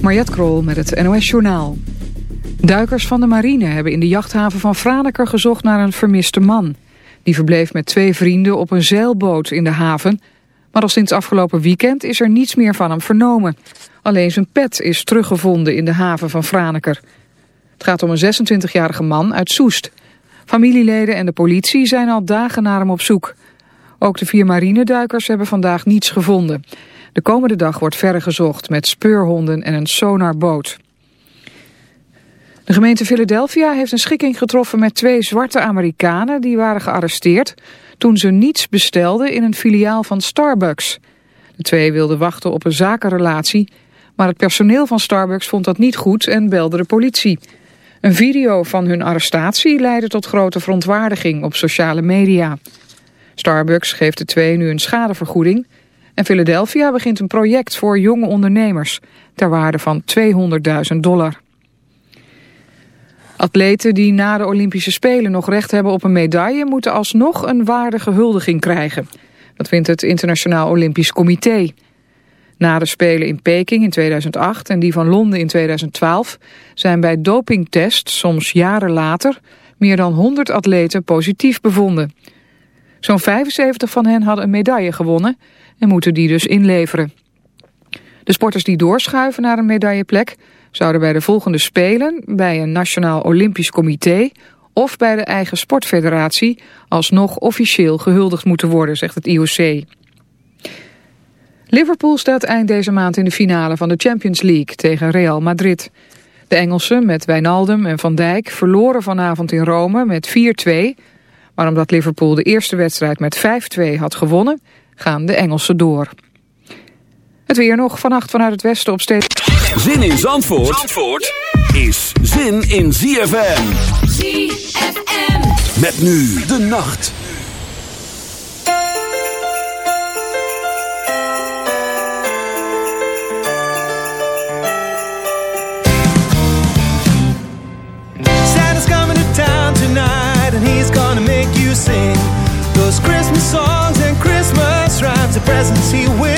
Mariette Krol met het NOS Journaal. Duikers van de marine hebben in de jachthaven van Franeker gezocht naar een vermiste man. Die verbleef met twee vrienden op een zeilboot in de haven. Maar al sinds afgelopen weekend is er niets meer van hem vernomen. Alleen zijn pet is teruggevonden in de haven van Franeker. Het gaat om een 26-jarige man uit Soest. Familieleden en de politie zijn al dagen naar hem op zoek. Ook de vier marineduikers hebben vandaag niets gevonden. De komende dag wordt verder gezocht met speurhonden en een sonarboot. De gemeente Philadelphia heeft een schikking getroffen met twee zwarte Amerikanen die waren gearresteerd toen ze niets bestelden in een filiaal van Starbucks. De twee wilden wachten op een zakenrelatie, maar het personeel van Starbucks vond dat niet goed en belde de politie. Een video van hun arrestatie leidde tot grote verontwaardiging op sociale media. Starbucks geeft de twee nu een schadevergoeding en Philadelphia begint een project voor jonge ondernemers ter waarde van 200.000 dollar. Atleten die na de Olympische Spelen nog recht hebben op een medaille... moeten alsnog een waardige huldiging krijgen. Dat vindt het Internationaal Olympisch Comité. Na de Spelen in Peking in 2008 en die van Londen in 2012... zijn bij dopingtests, soms jaren later... meer dan 100 atleten positief bevonden. Zo'n 75 van hen hadden een medaille gewonnen... en moeten die dus inleveren. De sporters die doorschuiven naar een medailleplek zouden bij de volgende Spelen, bij een Nationaal Olympisch Comité of bij de eigen sportfederatie alsnog officieel gehuldigd moeten worden, zegt het IOC. Liverpool staat eind deze maand in de finale van de Champions League tegen Real Madrid. De Engelsen met Wijnaldum en Van Dijk verloren vanavond in Rome met 4-2. Maar omdat Liverpool de eerste wedstrijd met 5-2 had gewonnen, gaan de Engelsen door. Het weer nog vannacht vanuit het westen op steeds... Zin in Zandvoort, Zandvoort is zin in ZFM. ZFM. Met nu de nacht. Presents he will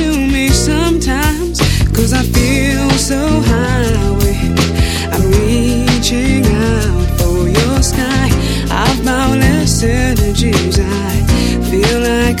so high. I'm reaching out for your sky. I've boundless energies. I feel I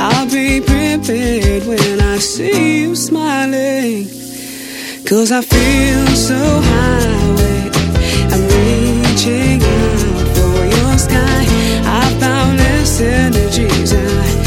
I'll be prepared when I see you smiling. Cause I feel so high, I'm reaching out for your sky. I found this energies, I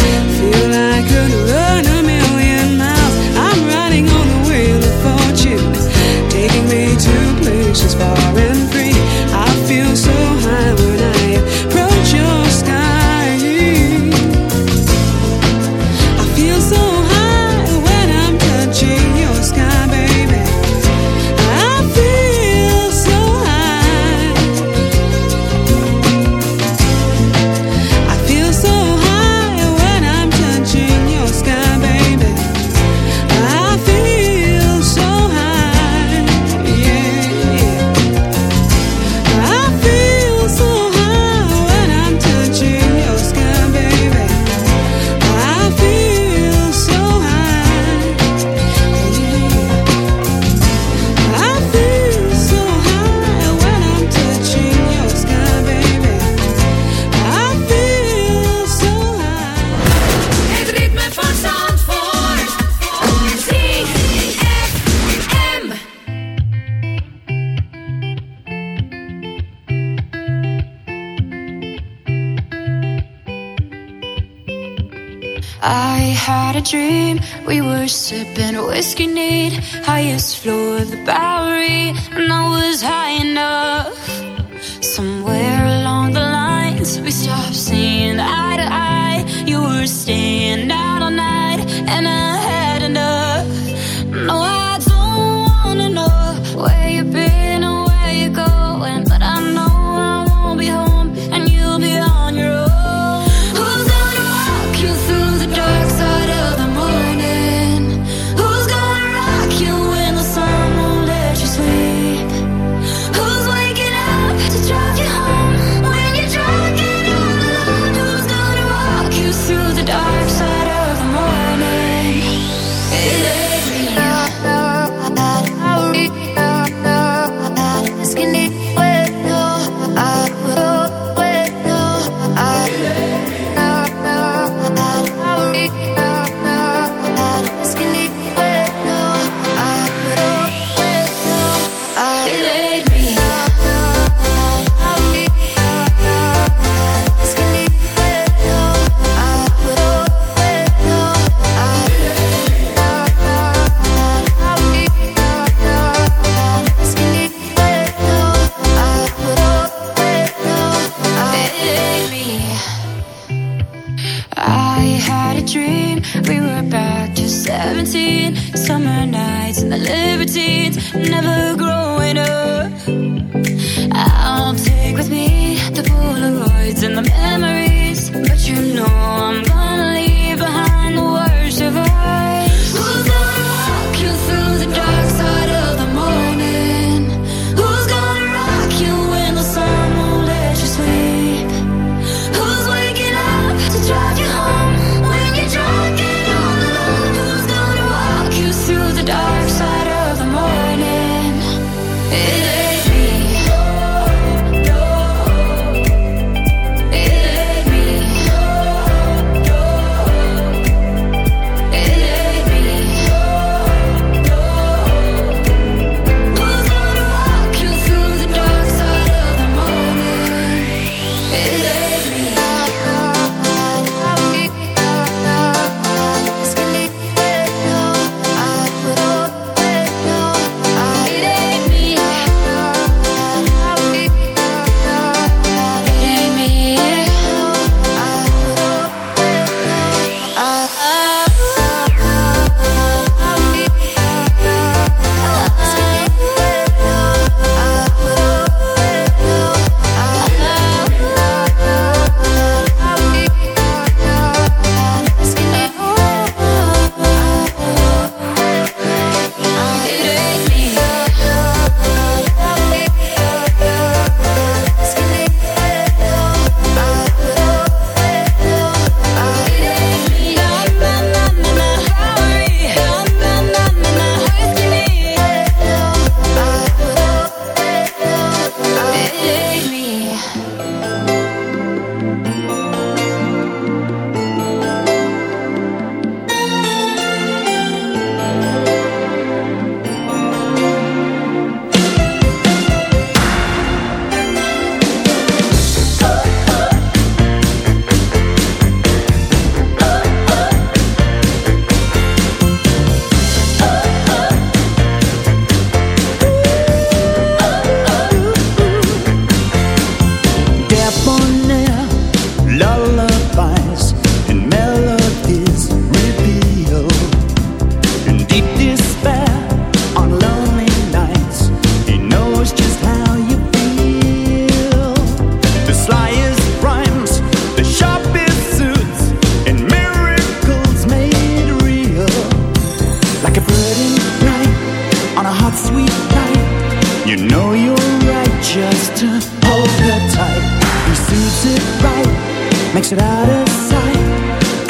know you're right, just to hold her tight. He suits it right, makes it out of sight.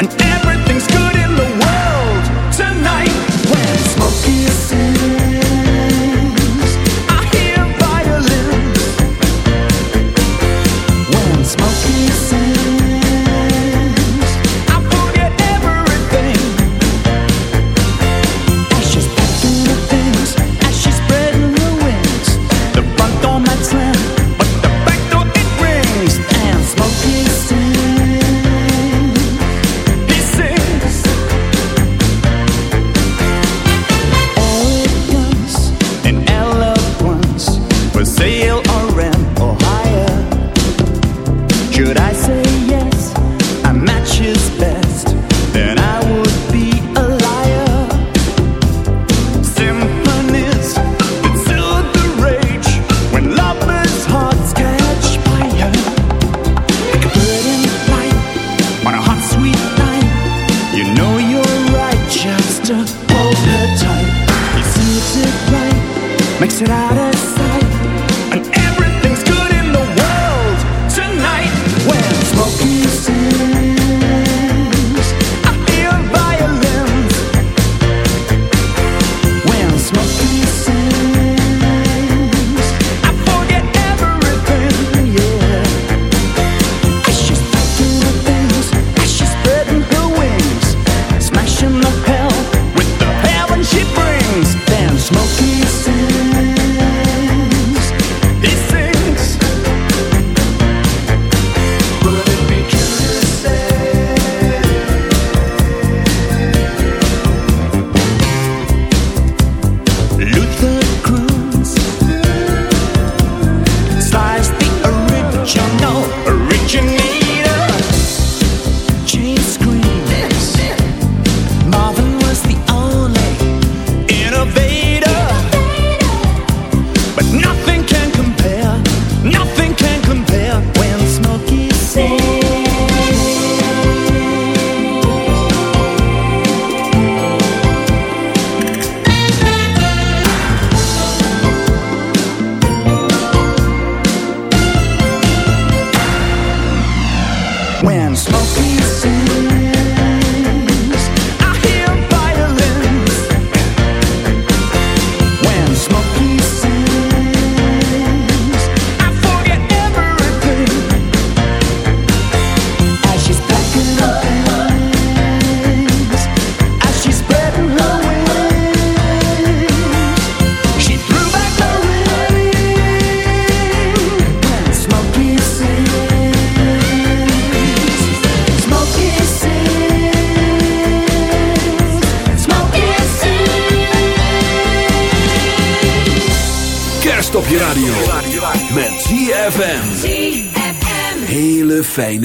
And every.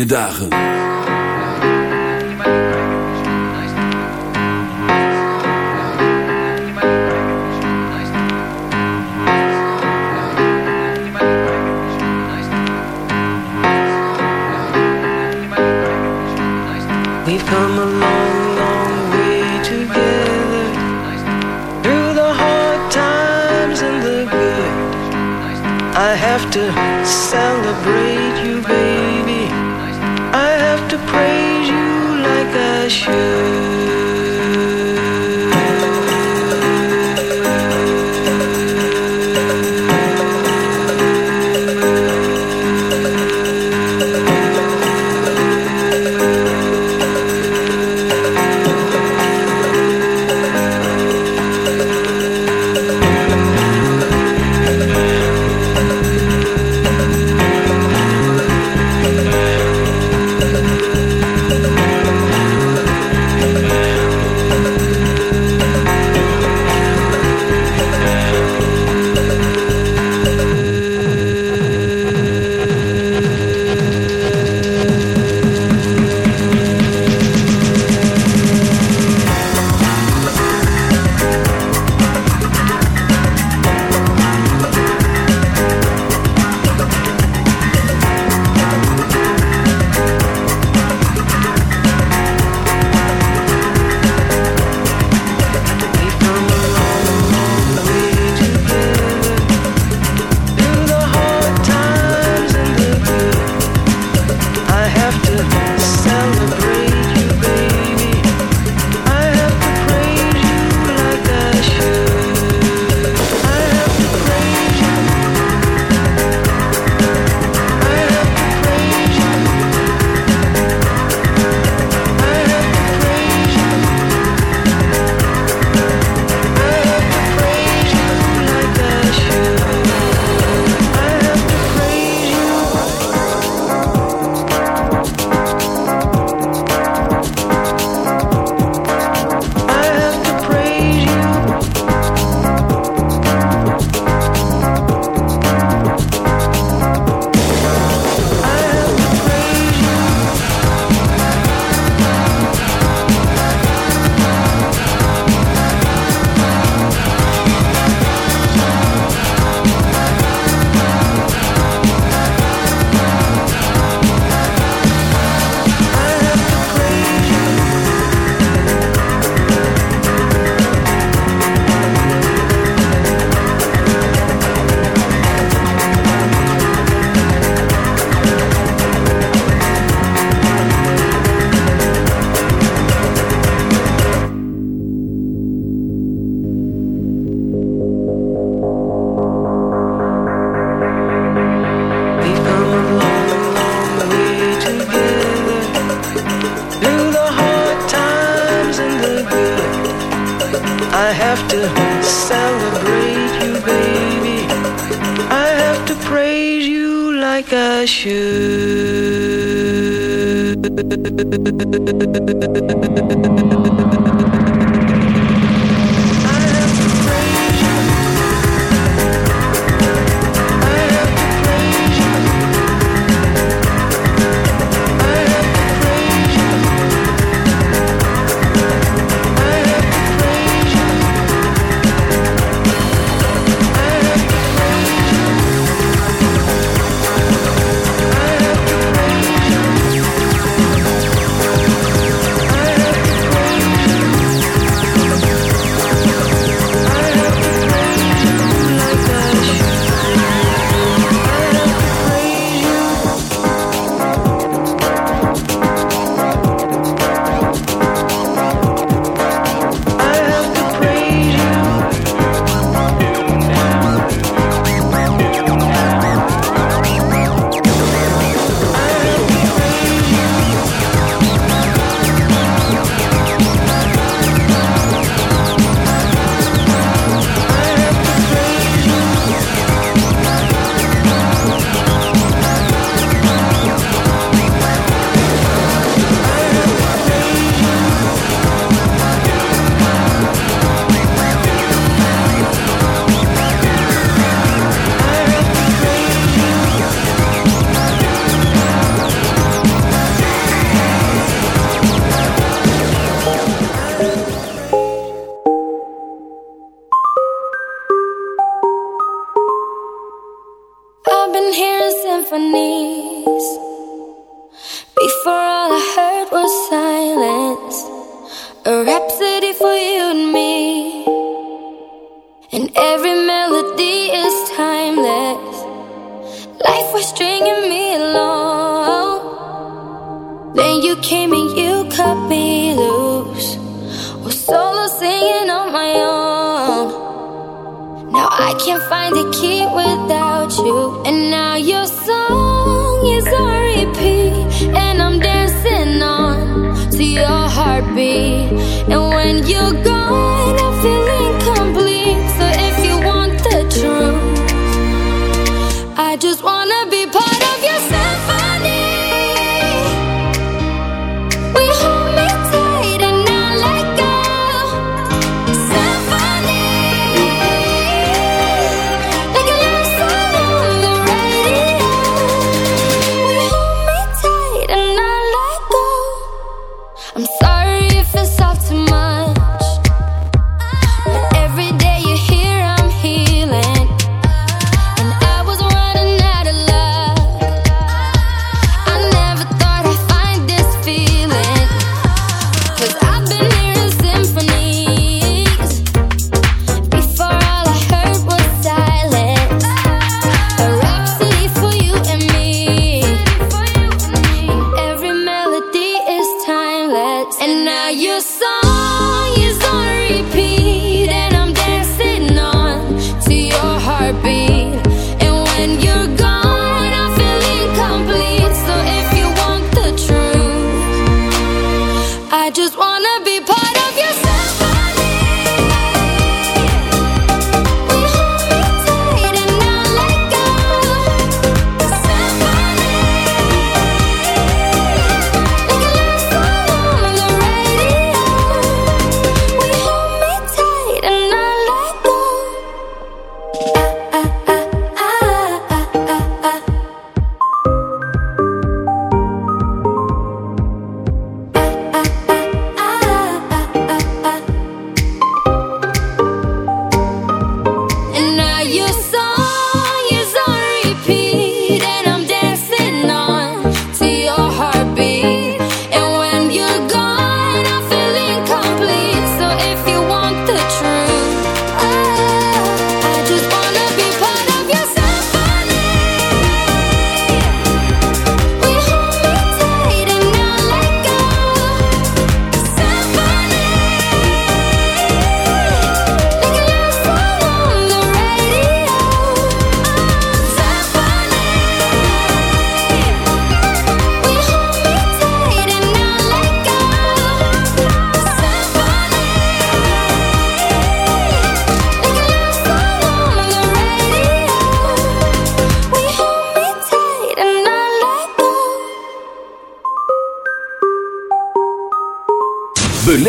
dagen. We've come a long, long way together. Through the hard times and the good. I have to celebrate you, baby praise you like I should.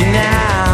you now.